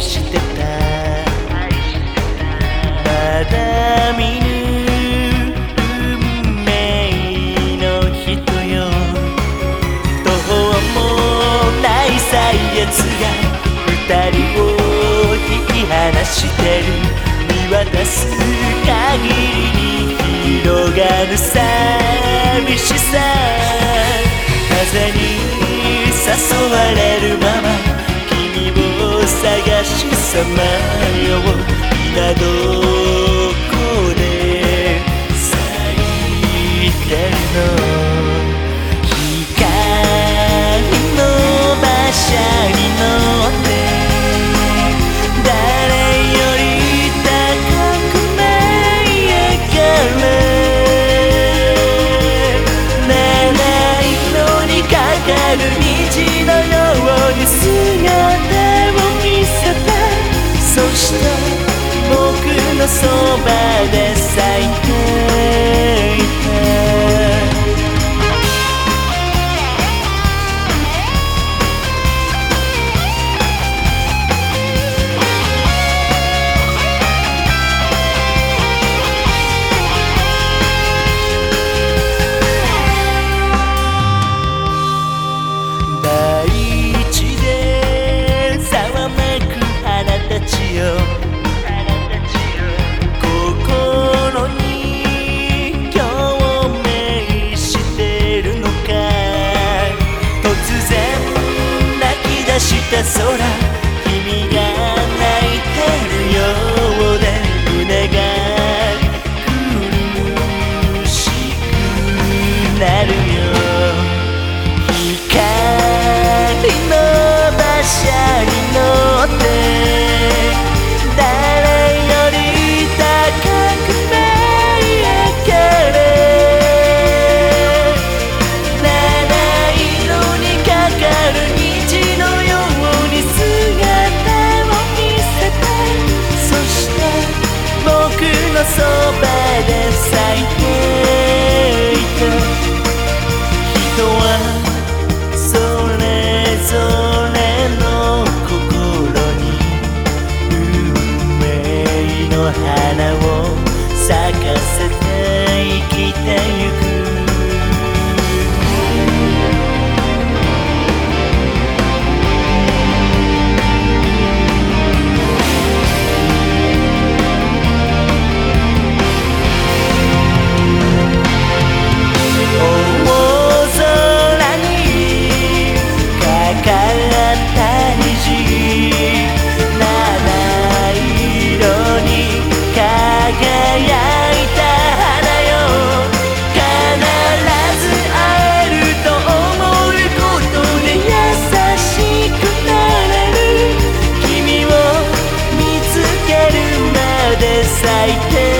してた。まだ見ぬ運命の人よ。途方もない歳月が二人を引き離してる。見渡す限りに広がる寂しさ。風に誘われるままさまよ今どこで咲いてるの光の馬車に乗って誰より高く舞い上がる長いのにかかる虹のようそして僕のそばで咲るの咲いて